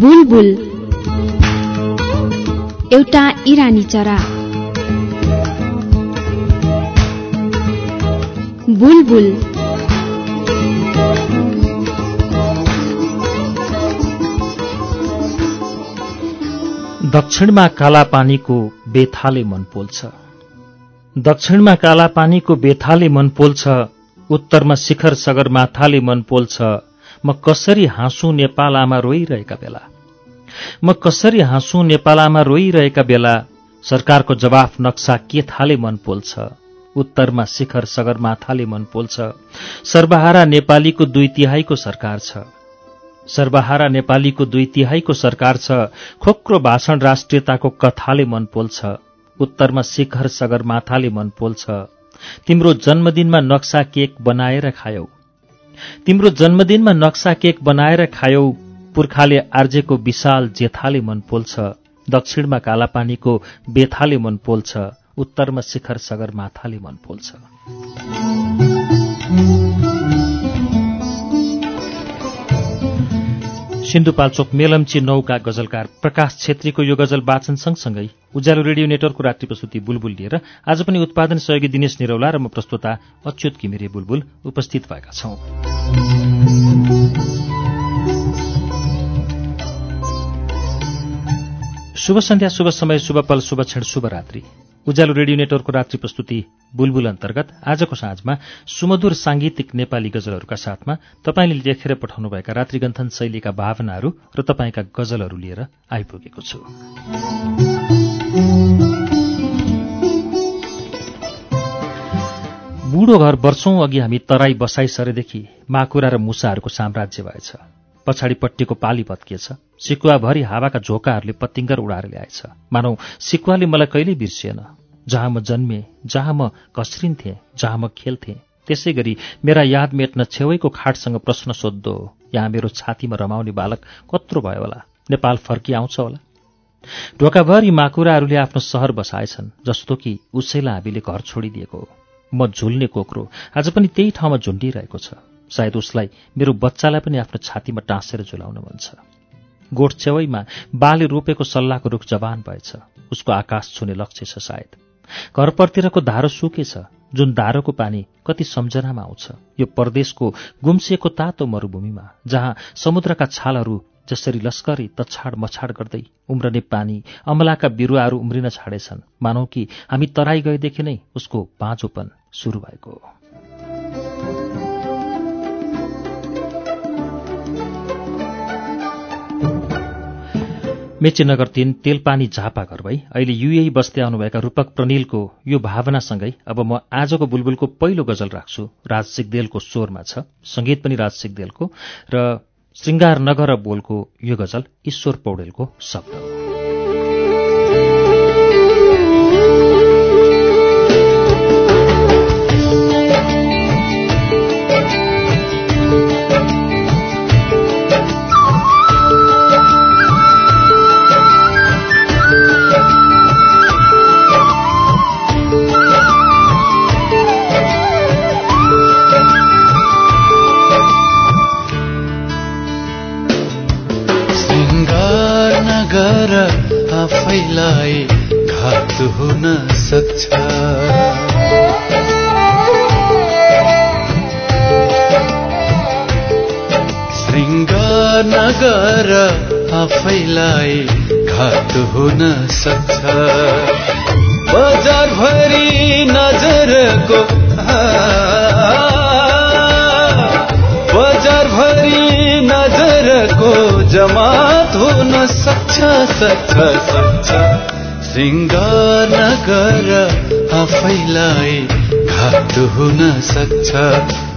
बुलबुल। एउटा इरानी चरा। बुलबुल। दक्षिणमा काला पानीको बेथाले मन पोल्छ। दक्षिणमा काला पानीको बेथाले मन पोल्छ उत्तरमा शिखर सगरमाथाले मन पोल्छ म कसरी हाँसु नेपाल आमा रोइरहेका बेला। म कसरी हाँसु नेपाल आमा रोइरहेका बेला सरकारको जवाफ नक्सा के थाले मन पोल्छ? उत्तरमा शिखर सगरमाथाले मन पोल्छ। सर्वहारा नेपालीको दुई तिहाईको सरकार छ। सर्वहारा नेपालीको दुई तिहाईको सरकार छ। खोक्रो भाषण राष्ट्रियताको कथाले मन पोल्छ। उत्तरमा शिखर सगरमाथाले मन पोल्छ। तिम्रो जन्मदिनमा नक्सा केक बनाएर खायौ। तिम्रो जन्मदिनमा नक्सा केक बनाएर खायौ। पुर्खाले आर्जेको विशाल जेथाले मन पोल्छ दक्षिणमा कालापानीको बेथाले मन पोल्छ उत्तरमा शिखर सगरमाथाले मन पोल्छ। सिन्धुपाल्चोक मेलम्ची नौका गजलकार प्रकाश छेत्रीको यो गजल वाचन सँगसँगै उज्यालो रेडियो नेटवर्कको रात्रि प्रस्तुति बुलबुल लिएर आज पनि उत्पादन सहयोगी दिनेश निरौला र म प्रस्तुता अच्युत घिमिरे बुलबुल उपस्थित भएका छौं। शुभ सन्ध्या शुभ समय शुभ पल शुभ क्षण शुभ रात्रि। उज्यालो रेडियो नेटवर्कको रात्रि प्रस्तुति बुलबुल अन्तर्गत आजको साँझमा सुमधुर सांगीतिक नेपाली गजलहरूका साथमा तपाईँले लेखेर पठाउनुभएका रात्रिगन्थन शैलीका भावनाहरू र तपाईँका गजलहरू लिएर आइपुगेको छु। बुढो घर वर्षौं अघि हामी तराई बसाई सरेदेखि माकुरा र मुसाहरूको साम्राज्य भएछ। पछाडिपट्टिको पाली भत्किएछ। सिकुवाभरि हावाका झोकाहरूले पत्तिङ्गर उडाएर ल्याएछ। मानौ सिकुवाले मलाई कहिल्यै बिर्सिएन। जहाँ म जन्मे जहाँ म कस्रिन्थेँ जहाँ म खेल्थेँ त्यसै गरी मेरा याद मेट्न छेउैको खाटसँग प्रश्न सोद्धो। यहाँ मेरो छातीमा रमाउने बालक कत्रो भयो होला? नेपाल फर्किआउँछ होला? ढोकाभरि माकुराहरूले आफ्नो सहर बसाएछन् जस्तो कि उसैलाई हामीले घर छोडिदिएको हो। म झुल्ने कोक्रो आज पनि त्यही ठाउँमा झुन्डिरहेको छ। सायद उसलाई मेरो बच्चालाई पनि आफ्नो छातीमा टाँसेर झुलाउन मन छ। गोठ छेउैमा बाले रोपेको सल्लाहको रुख जवान भएछ। उसको आकाश छुने लक्ष्य छ सायद। घरपरतिरको धारो सुकेछ जुन धारोको पानी कति सम्झनामा आउँछ। यो परदेशको गुम्सिएको तातो मरूभूमिमा जहाँ समुद्रका छालहरू जसरी लस्करी तछाड मछाड गर्दै उम्रने पानी अमलाका बिरुवाहरू उम्रिन छाडेछन्। मानौ कि हामी तराई गएदेखि नै उसको बाँझोपन सुरु भएको हो। मेचीनगर तीन तेलपानी झापा घर भई अहिले युएई बस्दै आउनुभएका रूपक प्रनिलको यो भावनासँगै अब म आजको बुलबुलको पहिलो गजल राख्छु। राज सिगदेलको स्वरमा छ। सङ्गीत पनि राज सिगदेलको र श्रृङ्गार नगर बोलको यो गजल ईश्वर पौडेलको शब्द हो। घात हुन सक्छ। बजार भरि नजरको बजार भरि नजरको जमात हुन सक्छ सक्छ सक्छ। श्रृङ्गार नगर आफैलाई घात हुन सक्छ।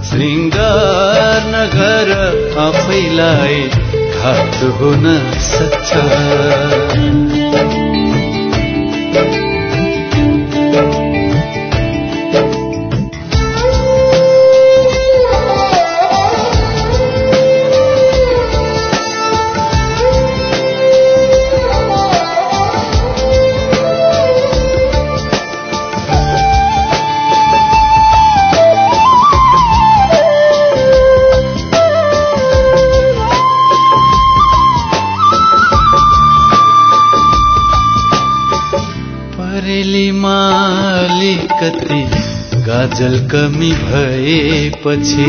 श्रृङ्गार नगर आफैलाई घात हुन सक्छ। काजल कमी भएपछि।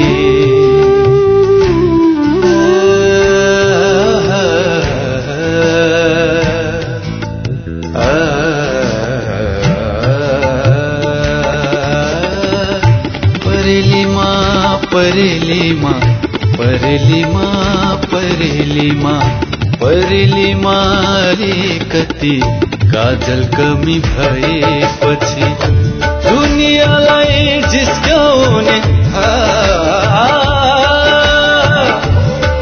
परेलीमा परेलीमा परेलीमा परेलीमा परेलीमा कति काजल कमी भएपछि। दुनियाँलाई जिस्काउने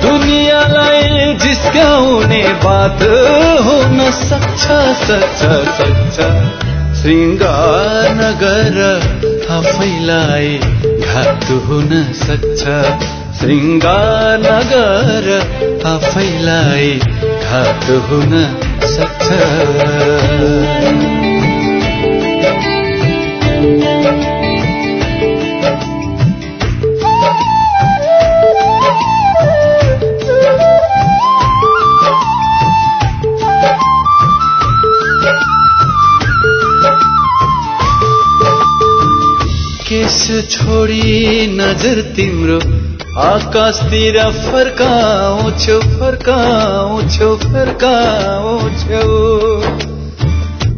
दुनियाँलाई जिस्काउने बात हुन सक्छ सक्छ सक्छ। श्रृङ्गार नगर आफैलाई घात हुन सक्छ। श्रृङ्गार नगर आफैलाई घात हुन सक्छ। छोडी नजर तिम्रो आकाशतिर फर्काउँछौ फर्काउँछौ फर्काउँछौ।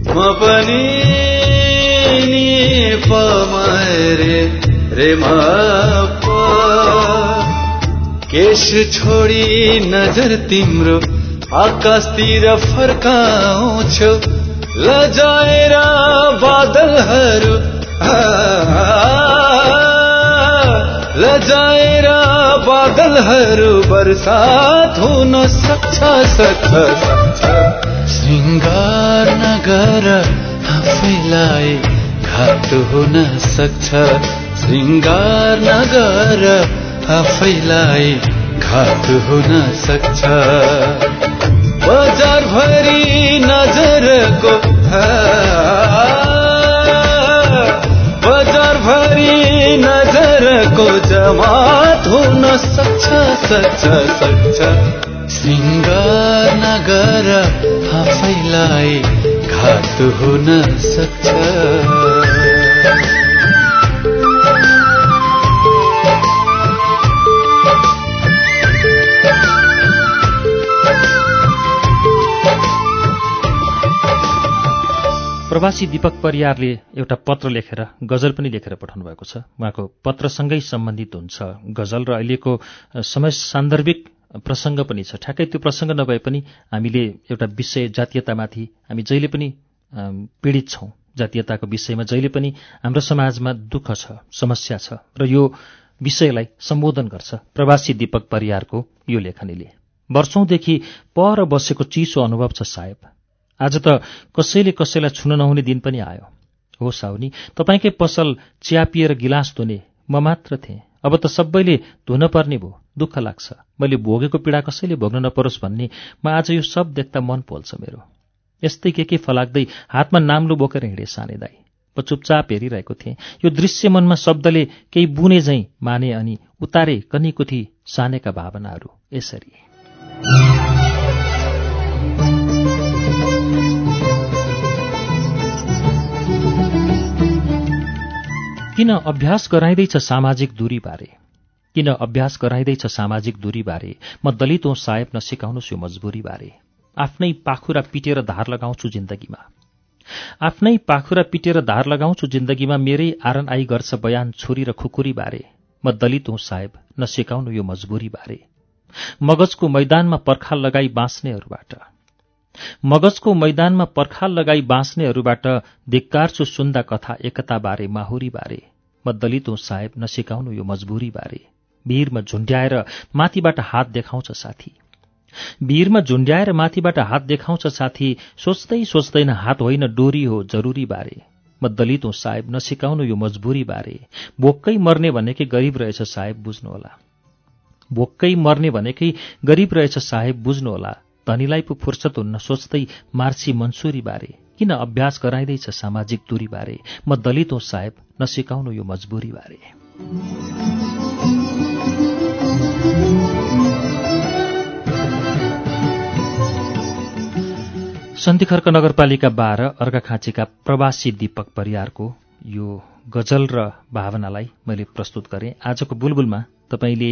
म पनि नि पमरे रे म केस छोडी नजर तिम्रो आकाशतिर फर्काउँछौ। लजाएर बादलहरू लजाएर बादलहरू बर्सात हुन सक्छ सक्छ श्रृङ्गार नगर आफैलाई घात हुन सक्छ श्रृङ्गार नगर आफैलाई घात हुन सक्छ बजार भरि नजरको नजरको जमात हुन सक्छ सक्छ सक्छ। श्रृङ्गार नगर आफैलाई घात हुन सक्छ। प्रवासी दीपक परियारले एउटा पत्र लेखेर गजल पनि लेखेर पठाउनु भएको छ। उहाँको पत्रसँगै सम्बन्धित हुन्छ गजल र अहिलेको समय सान्दर्भिक प्रसङ्ग पनि छ। ठ्याक्कै त्यो प्रसङ्ग नभए पनि हामीले एउटा विषय जातीयतामाथि हामी जहिले पनि पीडित छौँ। जातीयताको विषयमा जहिले पनि हाम्रो समाजमा दुःख छ समस्या छ र यो विषयलाई सम्बोधन गर्छ प्रवासी दीपक परियारको यो लेखनीले। वर्षौंदेखि पर बसेको चिसो अनुभव छ साहेब आज त कसैले कसैलाई छुन नहुने दिन पनि आयो। हो साउनी तपाईँकै पसल चिया पिएर गिलास धुने म मात्र थिएँ। अब त सबैले धुन पर्ने भयो दुःख लाग्छ। मैले भोगेको पीडा कसैले भोग्न नपरोस् भन्ने म आज यो सब देख्दा मन पोल्छ मेरो। यस्तै के के फलाक्दै हातमा नाम्लो बोकेर हिँडे साने दाई। म चुपचाप हेरिरहेको थिएँ। यो दृश्य मनमा शब्दले केही बुने झैँ माने अनि उतारे कनीकुथी सानेका भावनाहरू यसरी। किन अभ्यास गराइँदैछ सामाजिक दूरीबारे? किन अभ्यास गराइँदैछ सामाजिक दूरीबारे? म दलित हुँ साहेब नसिकाउनुहोस् यो मजबुरीबारे। आफ्नै पाखुरा पिटेर धार लगाउँछु जिन्दगीमा। आफ्नै पाखुरा पिटेर धार लगाउँछु जिन्दगीमा मेरै आरन आई गर्छ बयान छुरी र खुकुरीबारे। म दलित हुँ साहेब नसिकाउनु यो मजबुरीबारे। मगजको मैदानमा पर्खाल लगाई बाँच्नेहरूबाट। मगजको मैदानमा पर्खाल लगाई बाँच्नेहरूबाट धिक्कारछु सुन्दा कथा एकताबारे माहुरीबारे। म दलित हुँ साहेब नसिकाउनु यो मजबुरीबारे। भिरमा झुन्ड्याएर माथिबाट हात देखाउँछ साथी। भिरमा झुन्ड्याएर माथिबाट हात देखाउँछ साथी सोच्दै सोच्दैन हात होइन डोरी हो जरुरी बारे म दलित हुँ साहेब नसिकाउनु यो मजबुरी बारे भोक्कै मर्ने भनेकै गरिब रहेछ साहेब बुझ्नुहोला। भोक्कै मर्ने भनेकै गरिब रहेछ साहेब बुझ्नुहोला। धनीलाई पो फुर्सद हुन्न सोच्दै मार्सी मन्सुरी बारे किन अभ्यास गराइँदैछ सामाजिक दूरी बारे म दलित हुँ साहेब नसिकाउनु यो मजबुरी बारे सन्धिखर्क नगरपालिका बाह्र अर्घाखाँचीका प्रवासी दीपक परियारको यो गजल र भावनालाई मैले प्रस्तुत गरेँ। आजको बुलबुलमा तपाईँले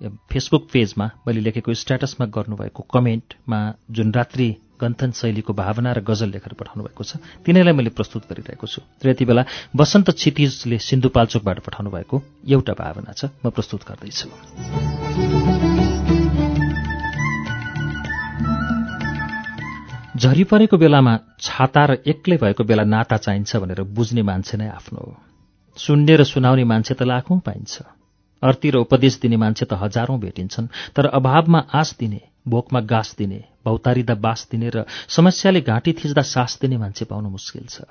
फेसबुक पेजमा मैले लेखेको स्ट्याटसमा गर्नुभएको कमेन्टमा जुन रात्रि गन्थन शैलीको भावना र गजल लेखेर पठाउनु भएको छ तिनीहरूलाई मैले प्रस्तुत गरिरहेको छु। र यति बेला वसन्त क्षितिजले सिन्धुपाल्चोकबाट पठाउनु भएको एउटा भावना छ म प्रस्तुत गर्दैछु। झरी परेको बेलामा छाता र एक्लै भएको बेला नाता चाहिन्छ भनेर बुझ्ने मान्छे नै आफ्नो हो। सुन्ने र सुनाउने मान्छे त लाखौँ पाइन्छ। अर्ती र उपदेश दिने मान्छे त हजारौं भेटिन्छन् तर अभावमा आश दिने भोकमा गाँस दिने भौतारिँदा बास दिने र समस्याले घाँटी थिच्दा सास दिने मान्छे पाउनु मुस्किल छ।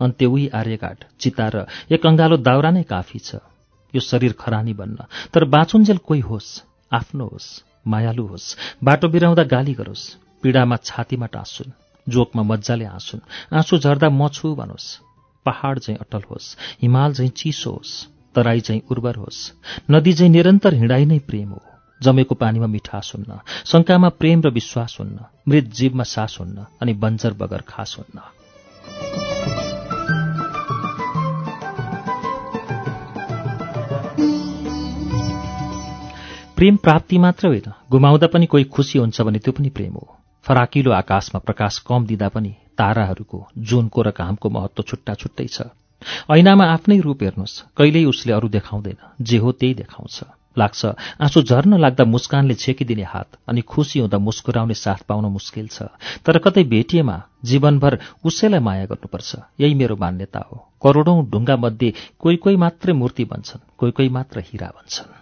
अन्त्य उही आर्यघाट चिता र एक अङ्गालो दाउरा नै काफी छ। यो शरीर खरानी बन्न तर बाँचुन्जेल कोही होस् आफ्नो होस् मायालु होस् बाटो बिराउँदा गाली गरोस् पीडामा छातीमा टाँसुन् जोकमा मजाले आँसुन् आँसु झर्दा म छु भनोस् पहाड झैँ अटल होस् हिमाल झैँ चिसो होस्। तराई झैँ उर्वर होस्। नदी झैँ निरन्तर हिँडाइ नै प्रेम हो। जमेको पानीमा मिठास हुन्न शङ्कामा प्रेम र विश्वास हुन्न मृत जीवमा सास हुन्न अनि बन्जर बगर खास हुन्न। प्रेम प्राप्ति मात्र होइन गुमाउँदा पनि कोही खुसी हुन्छ भने त्यो पनि प्रेम हो। फराकिलो आकाशमा प्रकाश कम दिँदा पनि ताराहरूको जुनको र घामको महत्व छुट्टा छुट्टै छ। ऐनामा आफ्नै रूप हेर्नुहोस्। कहिल्यै उसले अरू देखाउँदैन। जे हो त्यही देखाउँछ। लाग्छ आँसु झर्न लाग्दा मुस्कानले छेकिदिने हात अनि खुसी हुँदा मुस्कुराउने साथ पाउन मुस्किल छ। तर कतै भेटिएमा जीवनभर उसैलाई माया गर्नुपर्छ। यही मेरो मान्यता हो। करोडौं ढुङ्गा मध्ये कोही कोही मात्रै मूर्ति बन्छन् कोही कोही मात्र हिरा बन्छन्।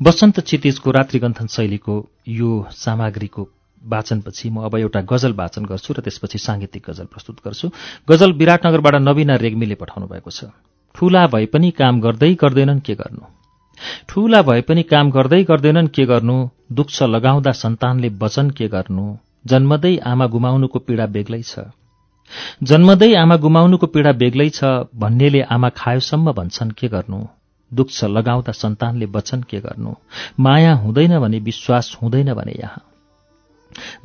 वसन्त क्षितिजको रात्रिगन्थन शैलीको यो सामग्रीको वाचनपछि म अब एउटा गजल वाचन गर्छु र त्यसपछि साङ्गीतिक गजल प्रस्तुत गर्छु। गजल विराटनगरबाट नवीना रेग्मीले पठाउनु भएको छ। ठूला भए पनि काम गर्दै गर्दैनन् के गर्नु? ठूला भए पनि काम गर्दै गर्दैनन् के गर्नु? दुख्छ लगाउँदा सन्तानले वचन के गर्नु? जन्मदै आमा गुमाउनुको पीडा बेग्लै छ। जन्मदै आमा गुमाउनुको पीडा बेग्लै छ भन्नेले आमा खायोसम्म भन्छन् के गर्नु? दुख्छ लगाउँदा सन्तानले वचन के गर्नु? माया हुँदैन भने विश्वास हुँदैन भने यहाँ।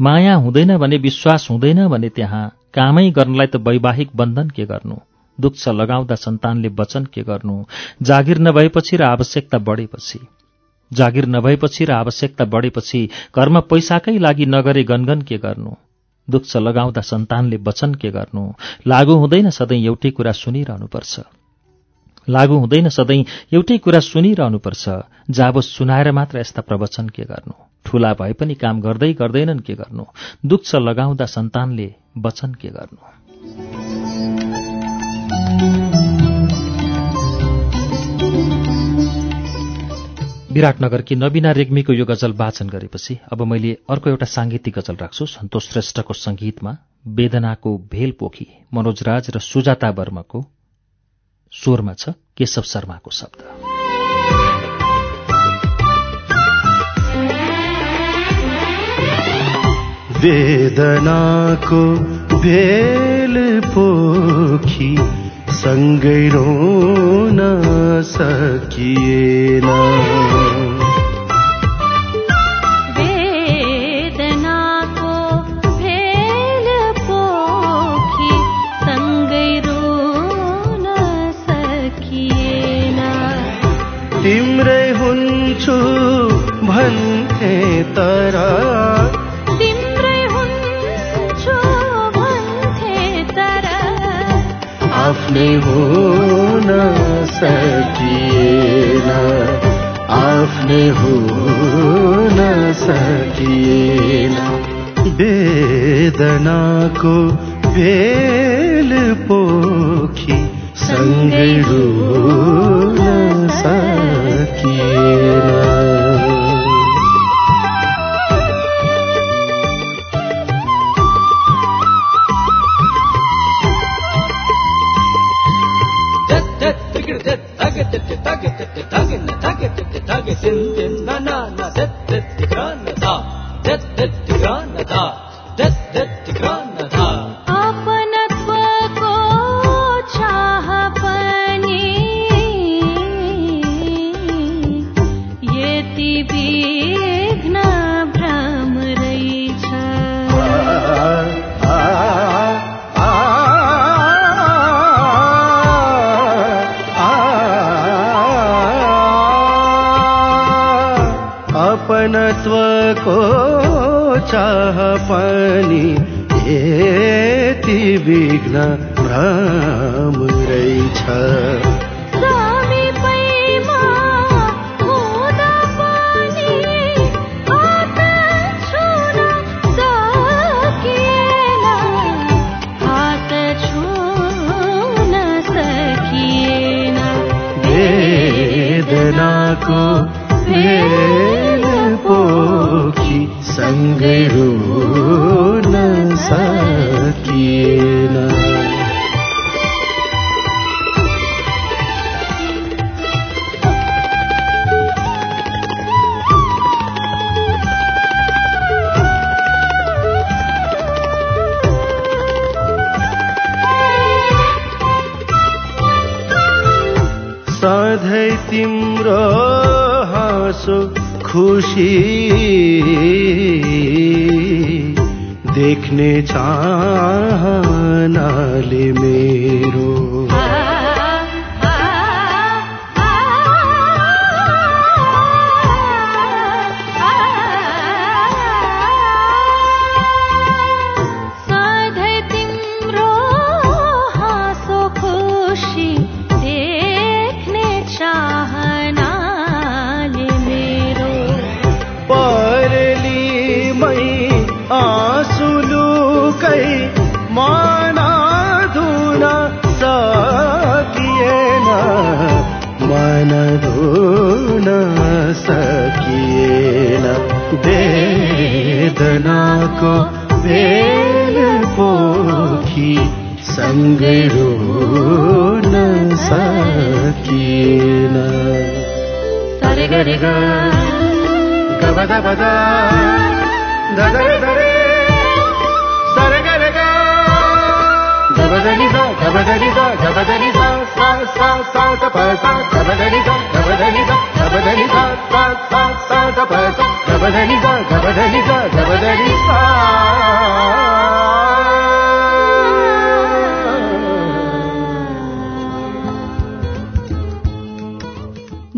माया हुँदैन भने विश्वास हुँदैन भने त्यहाँ। कामै गर्नलाई त वैवाहिक बन्धन के गर्नु? दुख्छ लगाउँदा सन्तानले वचन के गर्नु? जागिर नभएपछि र आवश्यकता बढेपछि। जागिर नभएपछि र आवश्यकता बढेपछि घरमा पैसाकै लागि नगरे गनगन के गर्नु? दुख्छ लगाउँदा सन्तानले वचन के गर्नु? लागू हुँदैन सधैँ एउटै कुरा सुनिरहनुपर्छ। लागू हुँदैन सधैँ एउटै कुरा सुनिरहनुपर्छ। जाब सुनाएर मात्र यस्ता प्रवचन के गर्नु? ठूला भए पनि काम गर्दै गर्दैनन् के गर्नु? दुख्छ लगाउँदा सन्तानले वचन के गर्नु? विराटनगरकी नवीना रेग्मीको यो गजल वाचन गरेपछि अब मैले अर्को एउटा साङ्गीतिक गजल राख्छु सन्तोष श्रेष्ठको सङ्गीतमा वेदनाको भेल पोखी मनोज राज र सुजाता वर्माको स्वरमा छ केशव शर्माको शब्द। वेदनाको भेल पोखी सँगै रोन सकिएन। तर। तिम्रै हुन्छु भन्थे तर। आफ्नै हुन सकिएन। आफ्नै हुन सकिएन। वेदनाको भेल पोखी सँगै रुन सकिएन। 点点啦啦啦，चाह पनि यति विघ्न भ्रम रहेछ पोखी खुसी देख्ने चाहनाले मेरो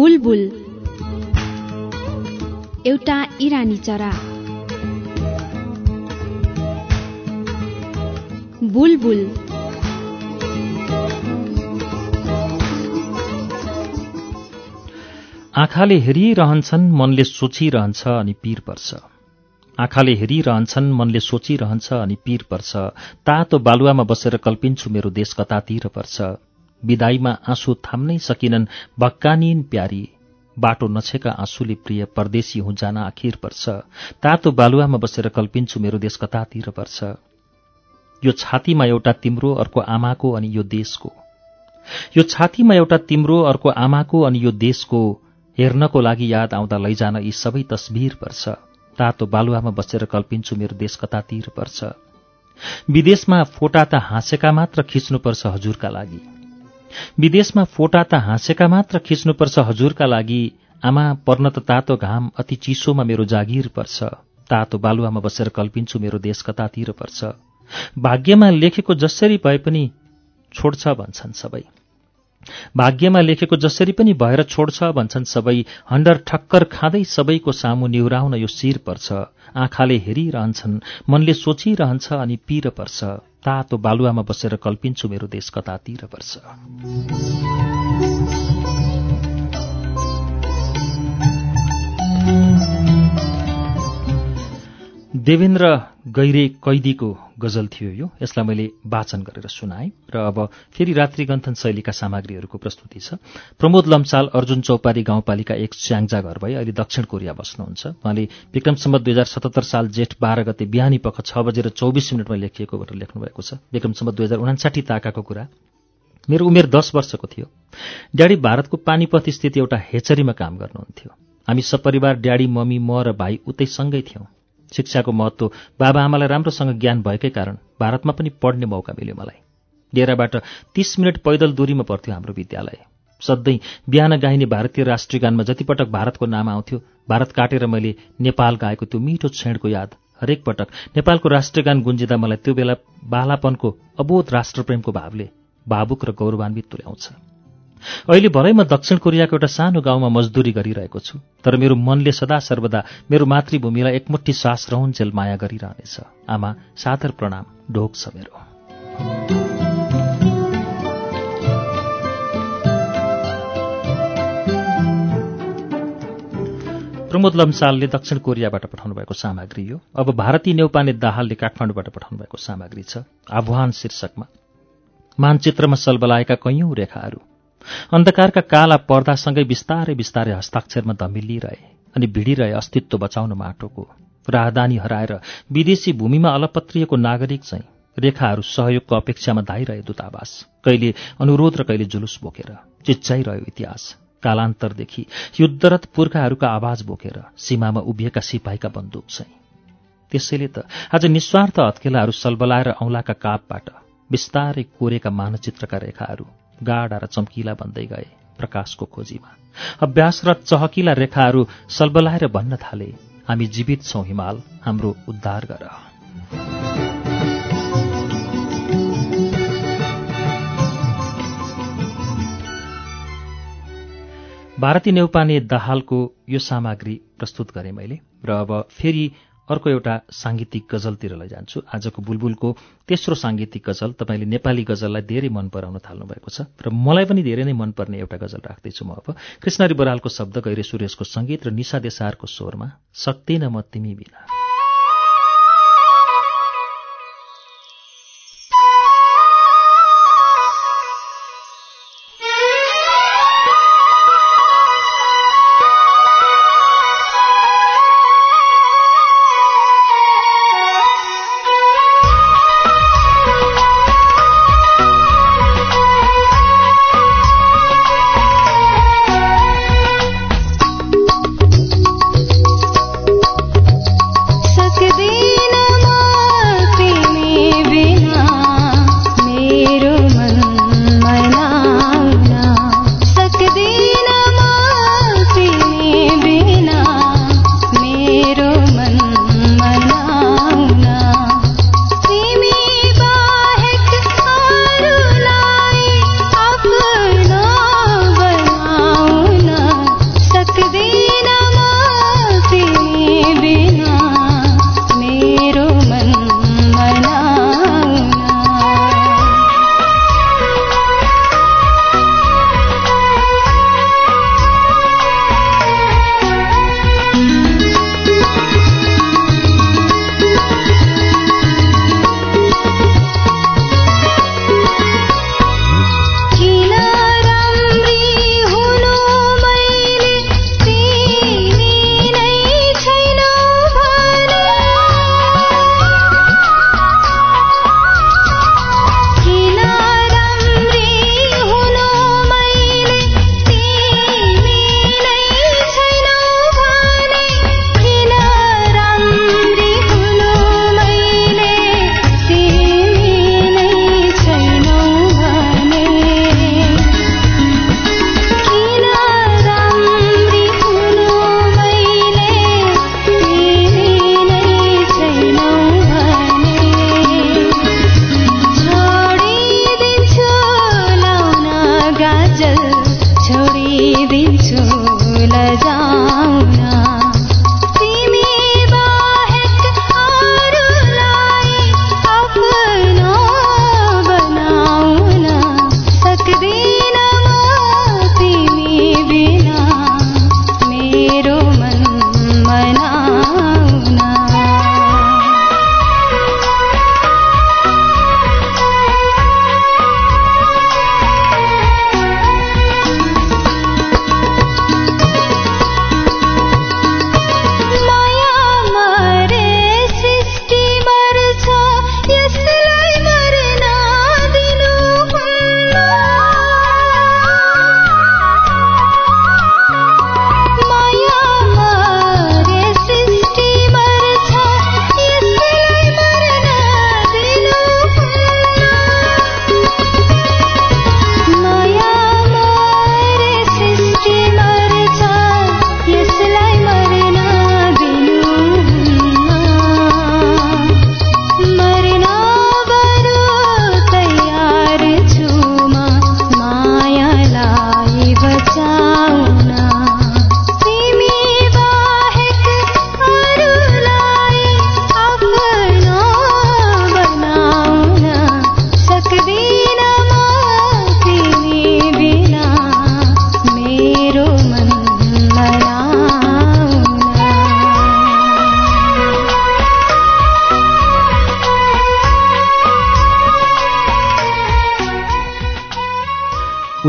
बुलबुल। एउटा इरानी चरा। बुलबुल। आँखाले हेरिरहन्छन् मनले सोचिरहन्छ अनि पीर पर्छ। आँखाले हेरिरहन्छन् मनले सोचिरहन्छ अनि पीर पर्छ। तातो बालुवामा बसेर कल्पिन्छु मेरो देश कतातिर पर्छ। विदाईमा आँसु थाम्नै सकिनन् भक्कानिन प्यारी बाटो नछेका आँसुले प्रिय परदेशी हुँ जान आखिर पर्छ। तातो बालुवामा बसेर कल्पिन्छु मेरो देश कतातिर पर्छ। यो छातीमा एउटा तिम्रो अर्को आमाको अनि यो देशको। यो छातीमा एउटा तिम्रो अर्को आमाको अनि यो देशको हेर्नको लागि याद आउँदा लैजान यी सबै तस्बिर पर्छ। तातो बालुवामा बसेर कल्पिन्छु मेरो देश कतातिर पर्छ। विदेशमा फोटा त हाँसेका मात्र खिच्नुपर्छ हजुरका लागि। विदेशमा फोटा त हाँसेका मात्र खिच्नुपर्छ हजुरका लागि। आमा पर्न त तातो घाम अति चिसोमा मेरो जागिर पर्छ। तातो बालुवामा बसेर कल्पिन्छु मेरो देश कतातिर पर्छ। भाग्यमा लेखेको जसरी भए पनि छोड्छ भन्छन् सबै। भाग्यमा लेखेको जसरी पनि भएर छोड्छ भन्छन् सबै हन्डर ठक्कर खाँदै सबैको सामु निहुराउन यो शिर पर्छ। आँखाले हेरिरहन्छन् मनले सोचिरहन्छ अनि पीर पर्छ। तातो बालुवामा बसेर कल्पिन्छु मेरो देश कतातिर पर्छ। देवेन्द्र गैरे कैदीको गजल थियो यो। यसलाई मैले वाचन गरेर सुनाएँ र अब फेरि रात्रिगन्थन शैलीका सामग्रीहरूको प्रस्तुति छ। प्रमोद लम्साल अर्जुन चौपारी गाउँपालिका एक स्याङ्जा घर भई अहिले दक्षिण कोरिया बस्नुहुन्छ। उहाँले विक्रमसम्म दुई हजार सतहत्तर साल जेठ बाह्र गते बिहानी पख छ बजेर चौबिस मिनटमा लेखिएको भनेर लेख्नुभएको छ। विक्रमसम्म दुई हजार उनासाठी ताकाको कुरा। मेरो उमेर दस वर्षको थियो। ड्याडी भारतको पानीपत स्थित एउटा हेचरीमा काम गर्नुहुन्थ्यो। हामी सपरिवार ड्याडी मम्मी म र भाइ उतै सँगै थियौँ। शिक्षाको महत्त्व बाबाआमालाई राम्रोसँग ज्ञान भएकै कारण भारतमा पनि पढ्ने मौका मिल्यो मलाई। डेराबाट तीस मिनट पैदल दूरीमा पर्थ्यो हाम्रो विद्यालय। सधैँ बिहान गाइने भारतीय राष्ट्रिय गानमा जतिपटक भारतको नाम आउँथ्यो भारत काटेर मैले नेपाल गाएको त्यो मिठो क्षणको याद हरेक पटक नेपालको राष्ट्रिय गान गुन्जिँदा मलाई त्यो बेला बालापनको अबोध राष्ट्रप्रेमको भावले भावुक र गौरवान्वित तुल्याउँछ। अहिले भरै म दक्षिण कोरियाको एउटा सानो गाउँमा मजदुरी गरिरहेको छु तर मेरो मनले सदा सर्वदा मेरो मातृभूमिलाई एकमुठी सास रहन्जेल माया गरिरहनेछ। आमा सादर प्रणाम ढोक छ मेरो। प्रमोद लम्सालले दक्षिण कोरियाबाट पठाउनु भएको सामग्री हो अब भारतीय नेउपाने दाहालले काठमाडौँबाट पठाउनु भएको सामग्री छ। आह्वान शीर्षकमा मानचित्रमा सलबलाएका कैयौं रेखाहरू। अन्धकारका काला पर्दासँगै बिस्तारै बिस्तारै हस्ताक्षरमा धमिलिरहे अनि भिडिरहे अस्तित्व बचाउन माटोको। राहदानी हराएर विदेशी भूमिमा अलपत्रिएको नागरिक चाहिँ रेखाहरू सहयोगको अपेक्षामा धाइरहे दूतावास। कहिले अनुरोध र कहिले जुलुस बोकेर। चिच्चाइरह्यो इतिहास। कालान्तरदेखि युद्धरत पुर्खाहरूका आवाज बोकेर सीमामा उभिएका सिपाहीका बन्दुक चाहिँ। त्यसैले त आज निस्वार्थ हत्केलाहरू सलबलाएर औंलाका कापबाट बिस्तारै कोरेका मानचित्रका रेखाहरू गाडा र चम्किला बन्दै गए प्रकाशको खोजीमा। अभ्यासरत चहकिला रेखाहरू सलबलाएर भन्न थाले। हामी जीवित छौं हिमाल हाम्रो उद्धार गर। भारती नेउपाने दाहालको यो सामग्री प्रस्तुत गरेँ मैले र अब फेरि अर्को एउटा साङ्गीतिक गजलतिर लैजान्छु। आजको बुलबुलको तेस्रो साङ्गीतिक गजल तपाईँले नेपाली गजललाई धेरै मन पराउन थाल्नुभएको छ र मलाई पनि धेरै नै मनपर्ने एउटा गजल राख्दैछु म अब। कृष्णरी बरालको शब्द गैरे सुरेशको सङ्गीत र निशा देसारको स्वरमा सक्दिनँ म तिमी बिना।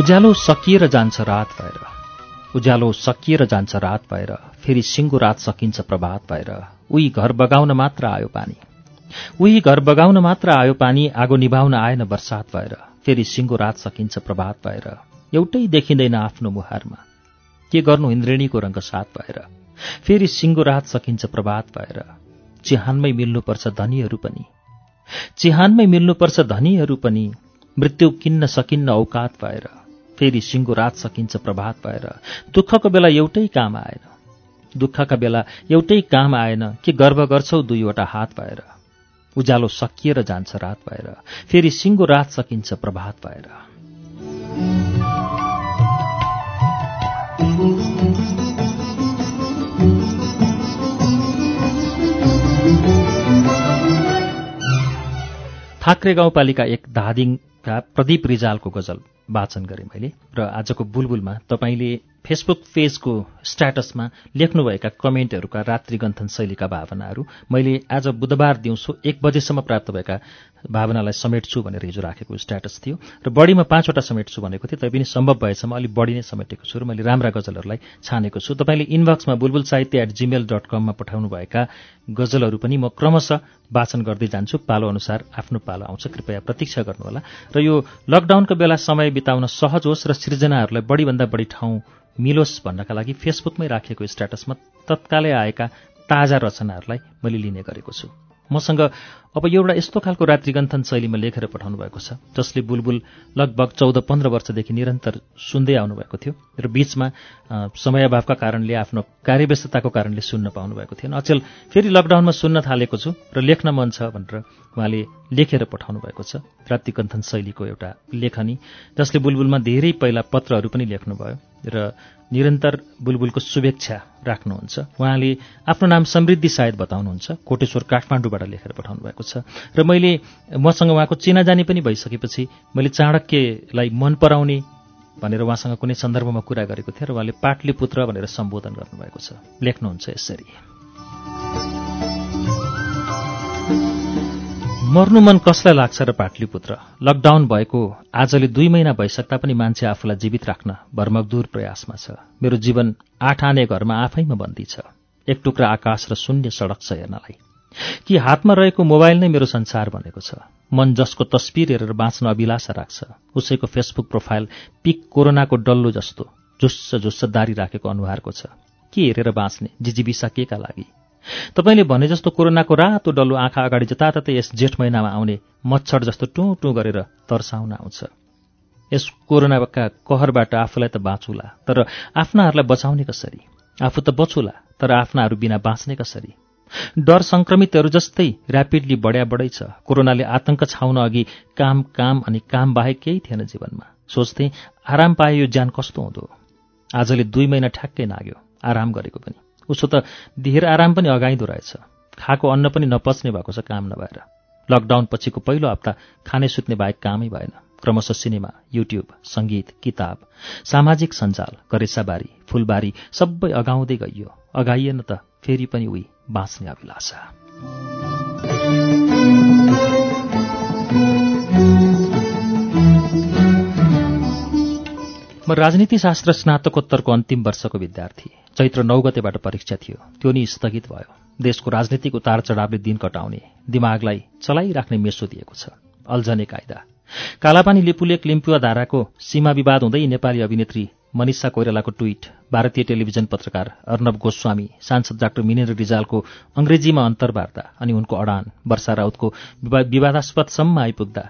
उज्यालो सकिएर जान्छ रात भएर। उज्यालो सकिएर जान्छ रात भएर फेरि सिङ्गो रात सकिन्छ प्रभात भएर। उही घर बगाउन मात्र आयो पानी। उही घर बगाउन मात्र आयो पानी आगो निभाउन आएन वर्षात भएर फेरि सिङ्गो रात सकिन्छ प्रभात भएर। एउटै देखिँदैन आफ्नो मुहारमा। के गर्नु इन्द्रेणीको रङ्ग साथ भएर? फेरि सिङ्गो रात सकिन्छ प्रभात भएर। चिहानमै मिल्नुपर्छ धनीहरू पनि। चिहानमै मिल्नुपर्छ धनीहरू पनि। मृत्यु किन्न सकिन्न औकात भएर। फेरि सिङ्गो रात सकिन्छ प्रभात भएर। दुःखको बेला एउटै काम आएन। दुःखका बेला एउटै काम आएन के गर्व गर्छौ दुईवटा हात भएर। उज्यालो सकिएर जान्छ रात भएर। फेरि सिङ्गो रात सकिन्छ प्रभात भएर। थाक्रे गाउँपालिका एक धादिङका प्रदीप रिजालको गजल। वाचन गरेँ मैले। र आजको बुलबुलमा तपाईँले फेसबुक पेजको स्ट्याटसमा लेख्नुभएका कमेन्टहरूका रात्रिगन्थन शैलीका भावनाहरू मैले आज बुधबार दिउँसो एक बजेसम्म प्राप्त भएका भावनालाई समेट्छु भनेर हिजो राखेको स्ट्याटस थियो र बढीमा पाँचवटा समेट्छु भनेको थिएँ तैपनि सम्भव भएसम्म अलिक बढी नै समेटेको छु र मैले राम्रा गजलहरूलाई छानेको छु। तपाईँले इनबक्समा बुलबुल साहित्य एट जिमेल डट कममा पठाउनुभएका गजलहरू पनि म क्रमशः वाचन गर्दै जान्छु। पालो अनुसार आफ्नो पालो आउँछ कृपया प्रतीक्षा गर्नुहोला। र यो लकडाउनको बेला समय बिताउन सहज होस् र सृजनाहरूलाई बढीभन्दा बढी ठाउँ मिलोस् भन्नका लागि फेसबुकमै राखेको स्ट्याटसमा तत्कालै आएका ताजा रचनाहरूलाई मैले लिने गरेको छु। मसँग अब एउटा यस्तो खालको रात्रिगन्थन शैलीमा लेखेर पठाउनु भएको छ जसले बुलबुल लगभग चौध पन्ध्र वर्षदेखि निरन्तर सुन्दै आउनुभएको थियो र बिचमा समयाभावका कारणले आफ्नो कार्यव्यस्तताको कारणले सुन्न पाउनुभएको थिएन। अचेल फेरि लकडाउनमा सुन्न थालेको छु र लेख्न मन छ भनेर उहाँले लेखेर पठाउनु भएको छ रात्रिगन्थन शैलीको एउटा लेखनी जसले बुलबुलमा धेरै पहिला पत्रहरू पनि लेख्नुभयो र निरन्तर बुलबुलको शुभेच्छा राख्नुहुन्छ। उहाँले आफ्नो नाम समृद्धि सायद बताउनुहुन्छ। कोटेश्वर काठमाडौँबाट लेखेर पठाउनु भएको छ। र मैले मसँग उहाँको चिनाजानी पनि भइसकेपछि मैले चाणक्यलाई मन पराउने भनेर उहाँसँग कुनै सन्दर्भमा कुरा गरेको थिएँ र उहाँले पाटलीपुत्र भनेर सम्बोधन गर्नुभएको छ। लेख्नुहुन्छ यसरी। मर्नु मन कसलाई लाग्छ र पाटलीपुत्र? लकडाउन भएको आजले दुई महिना भइसक्दा पनि मान्छे आफूलाई जीवित राख्न भर्मकदूर प्रयासमा छ। मेरो जीवन आठ आने घरमा आफैमा बन्दी छ। एक टुक्रा आकाश र शून्य सडक छ हेर्नलाई। कि हातमा रहेको मोबाइल नै मेरो संसार बनेको छ। मन जसको तस्विर हेरेर बाँच्न अभिलाषा राख्छ। उसैको फेसबुक प्रोफाइल पिक कोरोनाको डल्लो जस्तो झुस्स झुस्स दारी राखेको अनुहारको छ। के हेरेर बाँच्ने? जिजीविसा केका लागि? तपाईँले भने जस्तो कोरोनाको रातो डल्लो आँखा अगाडि जताततै यस जेठ महिनामा आउने मच्छर जस्तो टुँ टुँ गरेर तर्साउन आउँछ। यस कोरोनाका कहरबाट आफूलाई त बाँचुला तर आफ्नाहरूलाई बचाउने कसरी? आफू त बचुला तर आफ्नाहरू बिना बाँच्ने कसरी? डर सङ्क्रमितहरू जस्तै ऱ्यापिडली बढ्या बढै छ। कोरोनाले आतंक छाउन अघि काम काम अनि काम बाहेक केही थिएन जीवनमा। सोच्थे आराम पाए यो ज्यान कस्तो हुँदो? आजले दुई महिना ठ्याक्कै नाग्यो। आराम गरेको पनि। उसो त धेर आराम पनि अगाइँदो रहेछ। खाएको अन्न पनि नपच्ने भएको छ काम नभएर। लकडाउन पछिको पहिलो हप्ता खाने सुत्ने बाहेक कामै भएन। क्रमशः सिनेमा युट्युब सङ्गीत किताब सामाजिक सञ्जाल गरेसाबारी फुलबारी सबै अगाउँदै गइयो। अगाइएन त फेरि पनि उही बाँच्ने अभिलाषा। म राजनीतिशास्त्र स्नातकोत्तरको अन्तिम वर्षको विद्यार्थी। चैत्र नौ गतेबाट परीक्षा थियो। त्यो नि स्थगित भयो। देशको राजनीतिक उतार चढावले दिन कटाउने दिमागलाई चलाइराख्ने मेसो दिएको छ। अल्झने कायदा। कालापानी लिपुलेक लिम्पुवा धाराको सीमा विवाद हुँदै नेपाली अभिनेत्री मनिषा कोइरालाको ट्विट भारतीय टेलिभिजन पत्रकार अर्नब गोस्वामी सांसद डाक्टर मिनेन्द्र रिजालको अङ्ग्रेजीमा अन्तर्वार्ता अनि उनको अडान वर्षा राउतको विवादास्पदसम्म आइपुग्दा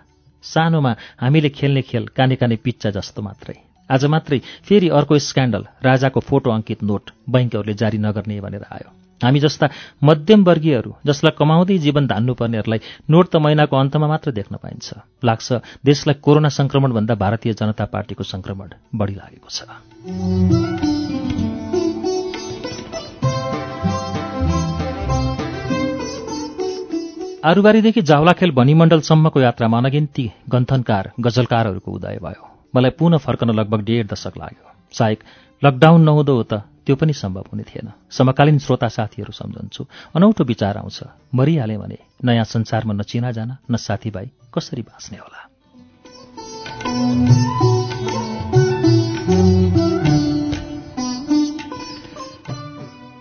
सानोमा हामीले खेल्ने खेल काने काने पिच्चा जस्तो मात्रै। आज मात्रै फेरि अर्को स्क्यान्डल राजाको फोटो अङ्कित नोट बैङ्कहरूले जारी नगर्ने भनेर आयो। हामी जस्ता मध्यमवर्गीयहरू जसलाई कमाउँदै जीवन धान्नुपर्नेहरूलाई नोट त महिनाको अन्तमा मात्र देख्न पाइन्छ। लाग्छ देशलाई कोरोना संक्रमणभन्दा भारतीय जनता पार्टीको संक्रमण बढिरहेको छ। आरुबारीदेखि जावलाखेल भनिमण्डलसम्मको यात्रामा अनगिन्ती गन्थनकार गजलकारहरूको उदय भयो। मलाई पुनः फर्कन लगभग डेढ दशक लाग्यो। सायद लकडाउन नहुँदो हो त त्यो पनि सम्भव हुने थिएन। समकालीन श्रोता साथीहरू सम्झन्छु। अनौठो विचार आउँछ। मरिहाले भने नयाँ संसारमा नचिना चिनाजाना न साथीभाइ कसरी बाँच्ने होला?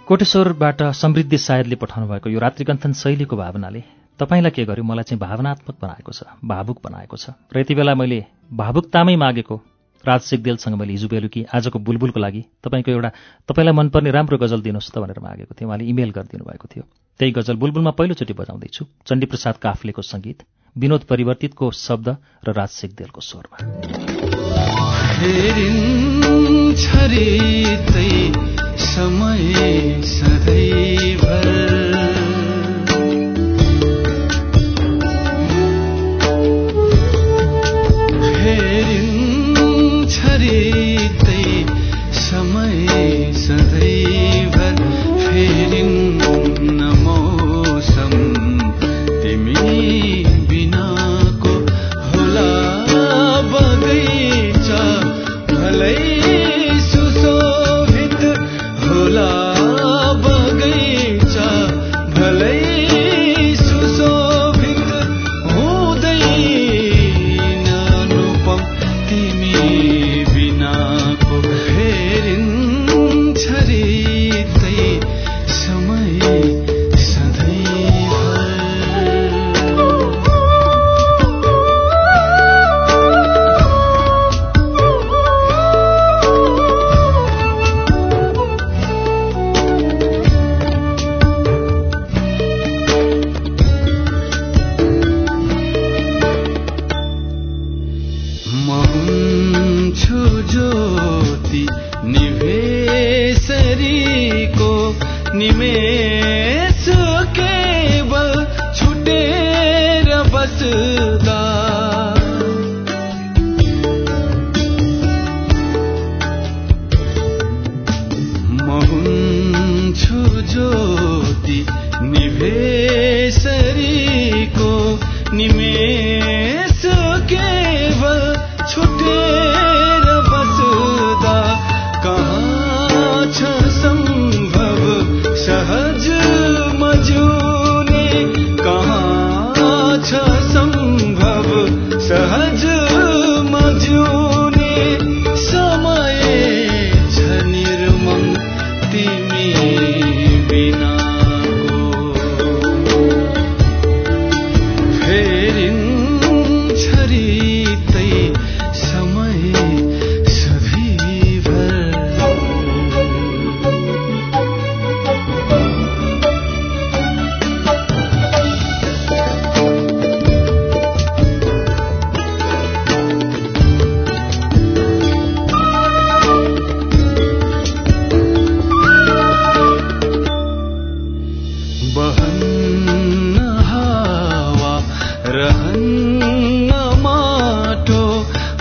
कोटेश्वरबाट समृद्धि सायदले पठाउनु भएको यो रात्रिगन्थन शैलीको भावनाले तपाईँलाई के गर्यो? मलाई चाहिँ भावनात्मक बनाएको छ भावुक बनाएको छ। र यति बेला मैले भावुकतामै मागेको राज सिगदेलसँग मैले हिजो बेलुकी आजको बुलबुलको लागि तपाईँको एउटा तपाईँलाई मनपर्ने राम्रो गजल दिनुहोस् त भनेर मागेको थिएँ। उहाँले इमेल गरिदिनु भएको थियो। त्यही गजल बुलबुलमा पहिलोचोटि बजाउँदैछु। चण्डीप्रसाद काफ्लेको सङ्गीत विनोद परिवर्तितको शब्द र राज सिगदेलको स्वरमा।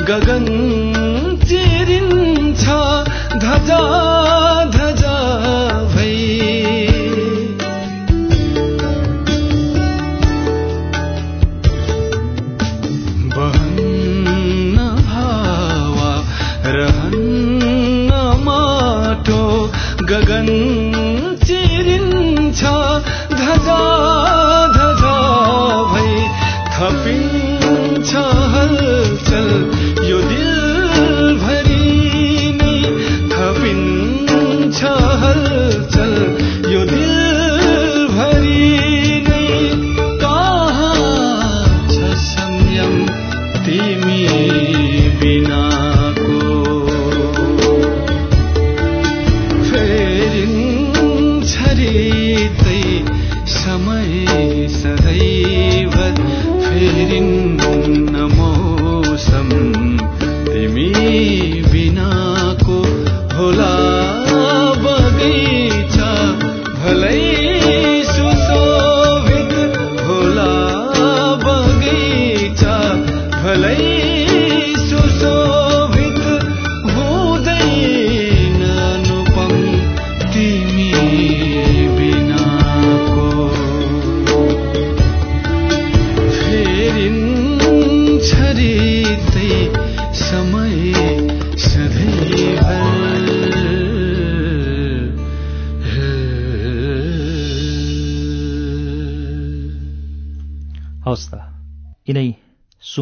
गगन चिरिन्छ धजा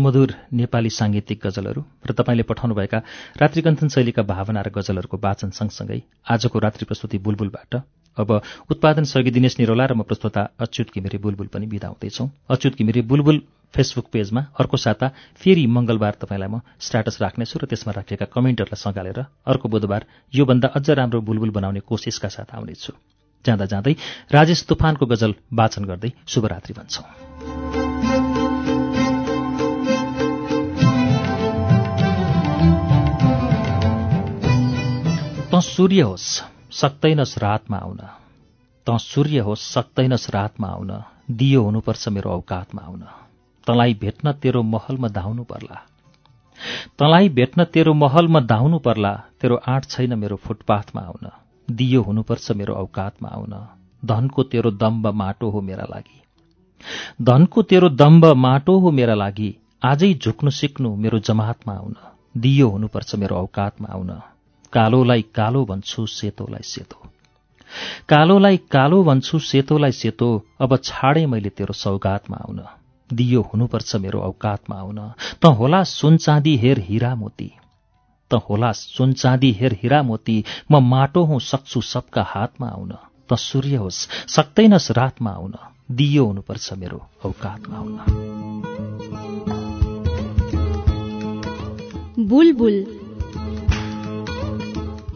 सुमधुर नेपाली साङ्गीतिक गजलहरू र तपाईँले पठाउनुभएका रात्रिकन्थन शैलीका भावना र गजलहरूको वाचन सँगसँगै आजको रात्रि प्रस्तुति बुलबुलबाट। अब उत्पादन स्वर्गीय दिनेश निरोला र म प्रस्तोता अच्युत घिमिरे बुलबुल पनि विदा हुँदैछौँ। अच्युत घिमिरे बुलबुल फेसबुक पेजमा अर्को साता फेरि मंगलबार तपाईँलाई म स्ट्याटस राख्नेछु र त्यसमा राखिएका कमेन्टहरूलाई सँगालेर अर्को बुधबार योभन्दा अझ राम्रो बुलबुल बनाउने कोसिसका साथ आउनेछु। जाँदा जाँदै राजेश तुफानको गजल वाचन गर्दै शुभरात्रि भन्छौँ। तँ सूर्य होस् सक्दैनस् रातमा आउन। तँ सूर्य होस् सक्दैनस् रातमा आउन। दियो हुनुपर्छ मेरो औकातमा आउन। तँलाई भेट्न तेरो महलमा धाउनु पर्ला। तँलाई भेट्न तेरो महलमा धाउनु पर्ला। तेरो आँट छैन मेरो फुटपाथमा आउन। दियो हुनुपर्छ मेरो औकातमा आउन। धनको तेरो दम्ब माटो हो मेरा लागि। धनको तेरो दम्ब माटो हो मेरा लागि। आजै झुक्नु सिक्नु मेरो जमातमा आउन। दियो हुनुपर्छ मेरो औकातमा आउन। कालोलाई कालो भन्छु सेतोलाई सेतो। कालोलाई कालो भन्छु सेतोलाई सेतो अब छाडे मैले तेरो सौगातमा आउन। दियो हुनुपर्छ मेरो औकातमा आउन। त होला सुन चाँदी हेर हिरा मोती। त होला सुन चाँदी हेर हिरा मोती म माटो हुँ सक्छु सबका हातमा आउन। त सूर्य होस् सक्दैनस् रातमा आउन। दियो हुनुपर्छ मेरो औकातमा आउन। बुलबुल